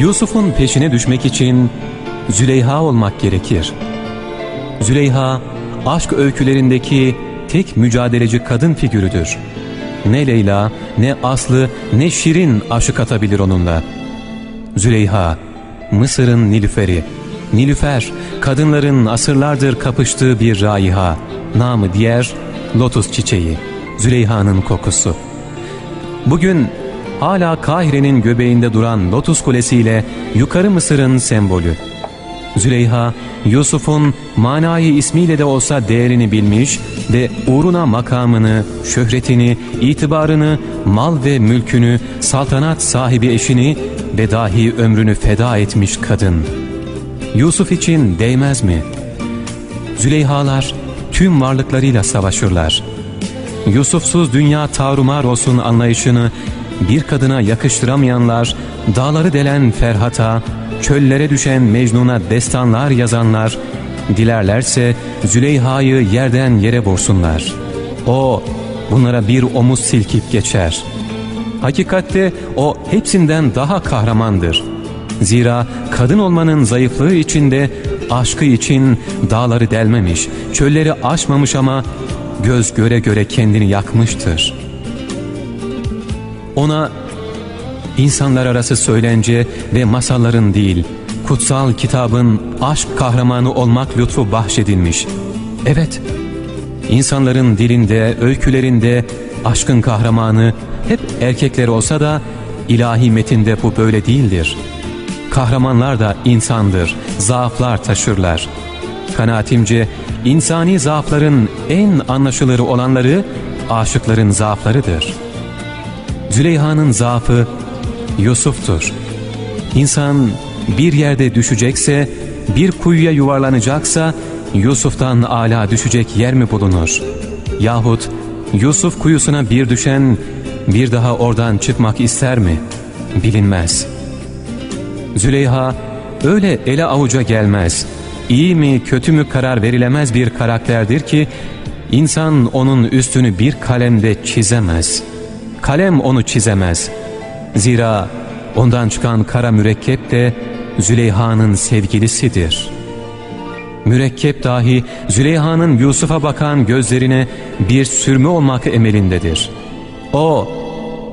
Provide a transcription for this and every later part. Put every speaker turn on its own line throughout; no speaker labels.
Yusuf'un peşine düşmek için Züleyha olmak gerekir. Züleyha, aşk öykülerindeki tek mücadeleci kadın figürüdür. Ne Leyla, ne Aslı, ne Şirin aşık atabilir onunla. Züleyha, Mısır'ın Nilüferi. Nilüfer, kadınların asırlardır kapıştığı bir raiha. Namı diğer lotus çiçeği. Züleyha'nın kokusu. Bugün hala Kahire'nin göbeğinde duran Lotus Kulesi ile yukarı Mısır'ın sembolü. Züleyha, Yusuf'un manayı ismiyle de olsa değerini bilmiş ve uğruna makamını, şöhretini, itibarını, mal ve mülkünü, saltanat sahibi eşini ve dahi ömrünü feda etmiş kadın. Yusuf için değmez mi? Züleyhalar tüm varlıklarıyla savaşırlar. Yusufsuz dünya tarumar olsun anlayışını bir kadına yakıştıramayanlar, dağları delen Ferhat'a, çöllere düşen Mecnun'a destanlar yazanlar, dilerlerse Züleyha'yı yerden yere vursunlar. O bunlara bir omuz silkip geçer. Hakikatte o hepsinden daha kahramandır. Zira kadın olmanın zayıflığı içinde aşkı için dağları delmemiş, çölleri aşmamış ama göz göre göre kendini yakmıştır. Ona insanlar arası söylence ve masalların değil, kutsal kitabın aşk kahramanı olmak lütfu bahşedilmiş. Evet, insanların dilinde, öykülerinde aşkın kahramanı hep erkekler olsa da ilahi metinde bu böyle değildir. Kahramanlar da insandır, zaaflar taşırlar. Kanaatimce insani zaafların en anlaşılırı olanları aşıkların zaaflarıdır. Züleyha'nın zaafı Yusuf'tur. İnsan bir yerde düşecekse, bir kuyuya yuvarlanacaksa Yusuf'tan ala düşecek yer mi bulunur? Yahut Yusuf kuyusuna bir düşen bir daha oradan çıkmak ister mi? Bilinmez. Züleyha öyle ele avuca gelmez. İyi mi kötü mü karar verilemez bir karakterdir ki insan onun üstünü bir kalemde çizemez. Kalem onu çizemez. Zira ondan çıkan kara mürekkep de Züleyha'nın sevgilisidir. Mürekkep dahi Züleyha'nın Yusuf'a bakan gözlerine bir sürme olmak emelindedir. O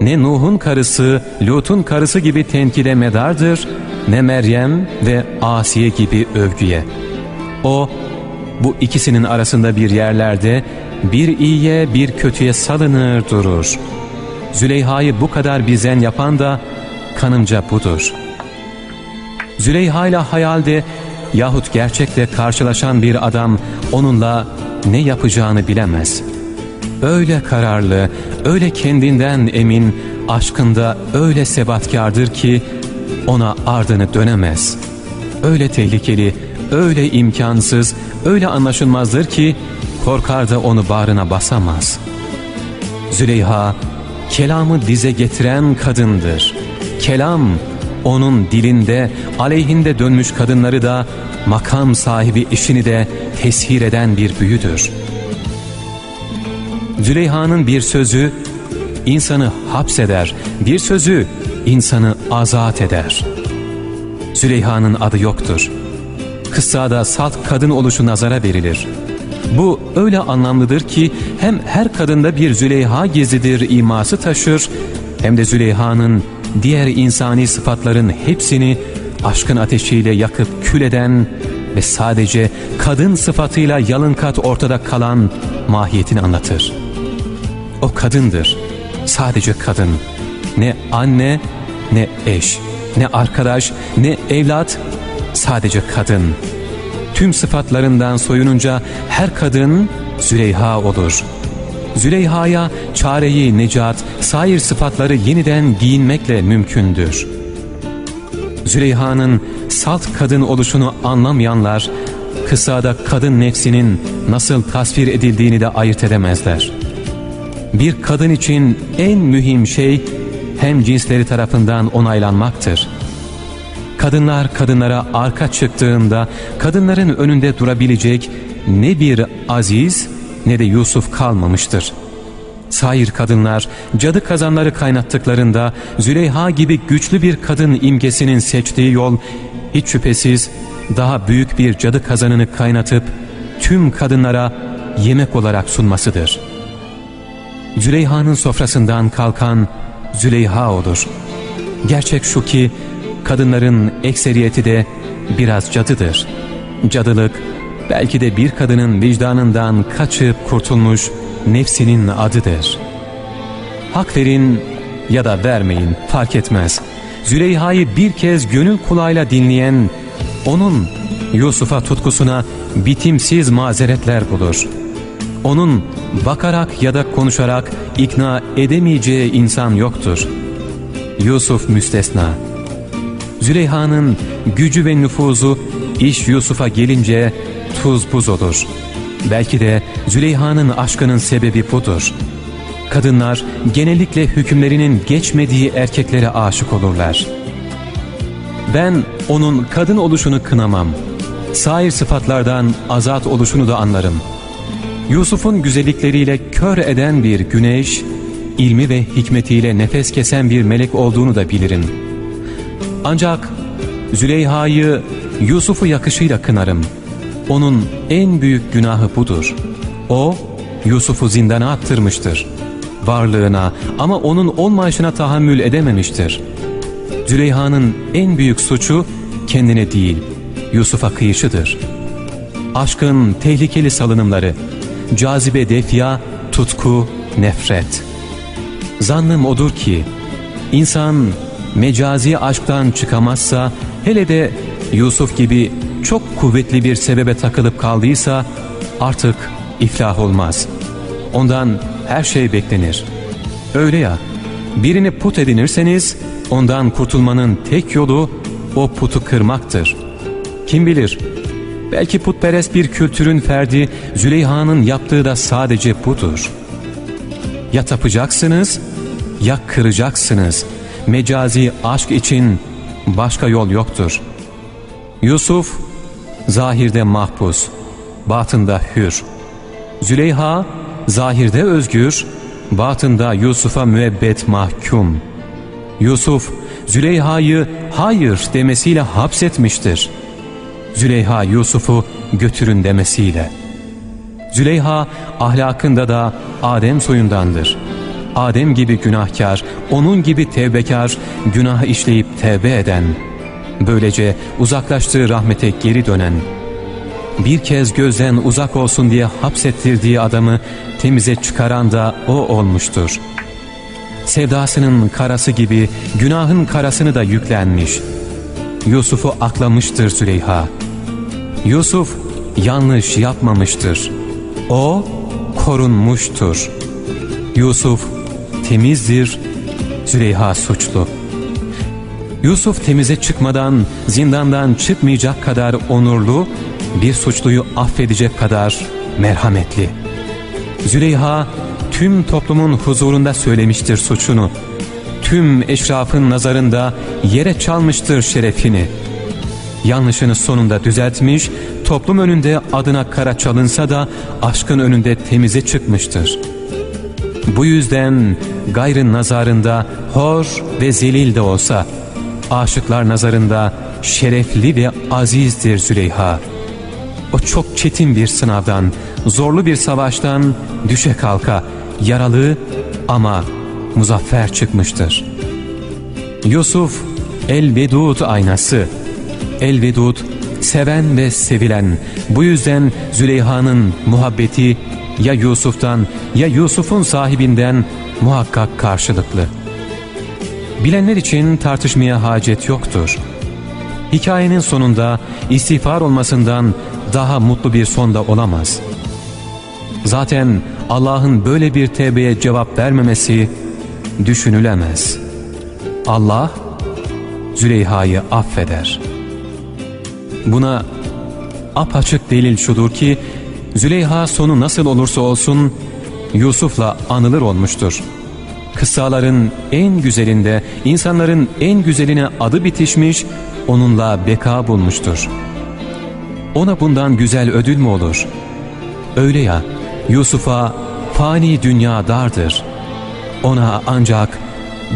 ne Nuh'un karısı, Lut'un karısı gibi tenkide medardır, ne Meryem ve Asiye gibi övgüye. O, bu ikisinin arasında bir yerlerde bir iyiye bir kötüye salınır durur. Züleyha'yı bu kadar bizen yapan da kanımca budur. Züleyha ile hayalde yahut gerçekle karşılaşan bir adam onunla ne yapacağını bilemez. Öyle kararlı, öyle kendinden emin, aşkında öyle sebatkardır ki ona ardını dönemez. Öyle tehlikeli, öyle imkansız, öyle anlaşılmazdır ki korkar da onu bağrına basamaz. Züleyha kelamı dize getiren kadındır. Kelam onun dilinde aleyhinde dönmüş kadınları da makam sahibi işini de teshir eden bir büyüdür. Züleyha'nın bir sözü insanı hapseder, bir sözü insanı azat eder. Züleyha'nın adı yoktur. Kıssada salt kadın oluşu nazara verilir. Bu öyle anlamlıdır ki hem her kadında bir Züleyha gezidir iması taşır hem de Züleyha'nın diğer insani sıfatların hepsini aşkın ateşiyle yakıp kül eden ve sadece kadın sıfatıyla yalın kat ortada kalan mahiyetini anlatır. O kadındır, sadece kadın. Ne anne, ne eş, ne arkadaş, ne evlat, sadece kadın. Tüm sıfatlarından soyununca her kadın Züleyha olur. Züleyha'ya çareyi, necat, sair sıfatları yeniden giyinmekle mümkündür. Züleyha'nın salt kadın oluşunu anlamayanlar, kısada kadın nefsinin nasıl tasvir edildiğini de ayırt edemezler. Bir kadın için en mühim şey hem cinsleri tarafından onaylanmaktır. Kadınlar kadınlara arka çıktığında kadınların önünde durabilecek ne bir aziz ne de Yusuf kalmamıştır. Sair kadınlar cadı kazanları kaynattıklarında Züleyha gibi güçlü bir kadın imgesinin seçtiği yol hiç şüphesiz daha büyük bir cadı kazanını kaynatıp tüm kadınlara yemek olarak sunmasıdır. Züleyha'nın sofrasından kalkan Züleyha olur. Gerçek şu ki kadınların ekseriyeti de biraz cadıdır. Cadılık belki de bir kadının vicdanından kaçıp kurtulmuş nefsinin adıdır. Hak verin ya da vermeyin fark etmez. Züleyha'yı bir kez gönül kulağıyla dinleyen, onun Yusuf'a tutkusuna bitimsiz mazeretler bulur. Onun bakarak ya da konuşarak ikna edemeyeceği insan yoktur. Yusuf müstesna. Züleyha'nın gücü ve nüfuzu iş Yusuf'a gelince tuz buz olur. Belki de Züleyha'nın aşkının sebebi budur. Kadınlar genellikle hükümlerinin geçmediği erkeklere aşık olurlar. Ben onun kadın oluşunu kınamam. Sair sıfatlardan azat oluşunu da anlarım. Yusuf'un güzellikleriyle kör eden bir güneş, ilmi ve hikmetiyle nefes kesen bir melek olduğunu da bilirim. Ancak Züleyha'yı Yusuf'u yakışıyla kınarım. Onun en büyük günahı budur. O, Yusuf'u zindana attırmıştır. Varlığına ama onun olmayışına tahammül edememiştir. Züleyha'nın en büyük suçu kendine değil, Yusuf'a kıyışıdır. Aşkın tehlikeli salınımları, cazibe defya, tutku, nefret. Zannım odur ki, insan mecazi aşktan çıkamazsa, hele de Yusuf gibi çok kuvvetli bir sebebe takılıp kaldıysa artık iflah olmaz. Ondan her şey beklenir. Öyle ya, birini put edinirseniz ondan kurtulmanın tek yolu o putu kırmaktır. Kim bilir, belki putperest bir kültürün ferdi Züleyha'nın yaptığı da sadece budur. Ya tapacaksınız ya kıracaksınız. Mecazi aşk için başka yol yoktur. Yusuf zahirde mahpus, batında hür. Züleyha zahirde özgür, batında Yusuf'a müebbet mahkum. Yusuf Züleyha'yı hayır demesiyle hapsetmiştir. Züleyha Yusuf'u götürün demesiyle. Züleyha ahlakında da Adem soyundandır. Adem gibi günahkar, onun gibi tevbekar, günah işleyip tevbe eden, böylece uzaklaştığı rahmete geri dönen, bir kez gözden uzak olsun diye hapsettirdiği adamı temize çıkaran da o olmuştur. Sevdasının karası gibi günahın karasını da yüklenmiş. Yusuf'u aklamıştır Züleyha. Yusuf yanlış yapmamıştır. O korunmuştur. Yusuf temizdir, Züleyha suçlu. Yusuf temize çıkmadan zindandan çıkmayacak kadar onurlu, bir suçluyu affedecek kadar merhametli. Züleyha tüm toplumun huzurunda söylemiştir suçunu. Tüm eşrafın nazarında yere çalmıştır şerefini. Yanlışını sonunda düzeltmiş, toplum önünde adına kara çalınsa da aşkın önünde temize çıkmıştır. Bu yüzden gayrın nazarında hor ve zelil de olsa, aşıklar nazarında şerefli ve azizdir Züleyha. O çok çetin bir sınavdan, zorlu bir savaştan düşe kalka, yaralı ama muzaffer çıkmıştır. Yusuf El-Vedud aynası, El-Vedud seven ve sevilen, bu yüzden Züleyha'nın muhabbeti ya Yusuf'tan ya Yusuf'un sahibinden muhakkak karşılıklı. Bilenler için tartışmaya hacet yoktur. Hikayenin sonunda istiğfar olmasından daha mutlu bir sonda olamaz. Zaten Allah'ın böyle bir tevbeye cevap vermemesi düşünülemez. Allah Züleyha'yı affeder. Buna apaçık delil şudur ki Züleyha sonu nasıl olursa olsun Yusuf'la anılır olmuştur. Kıssaların en güzelinde insanların en güzeline adı bitişmiş onunla beka bulmuştur. Ona bundan güzel ödül mü olur? Öyle ya Yusuf'a fani dünya dardır.'' ona ancak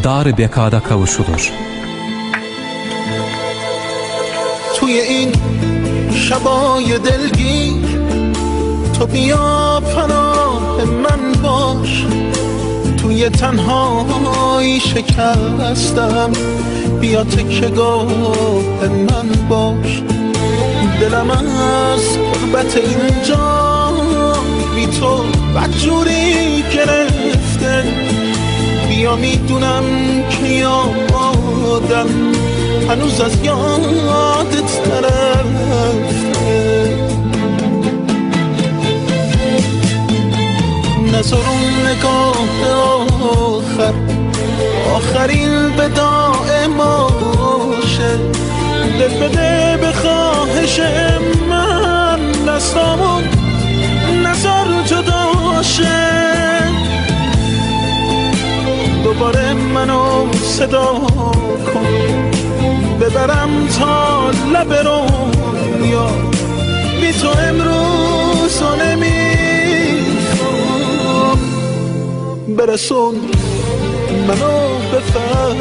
dar bekada kavuşulur.
توی این شبای دلگیر تو بیا پناه من باش. توی تنهایی شکستم. بیا تکگاه من باش. دلم از قربت اینجا. بی تو بدجوری گرفته. بیا می‌دونم که یادم هنوز از یادت نرفته. نظر نگاه آخر. آخرین به باشه. دل بده به خواهش من دستامون نظر جداشه دوباره منو صدا کن. ببرم تا لب یا بی تو امروز برسون منو به فردا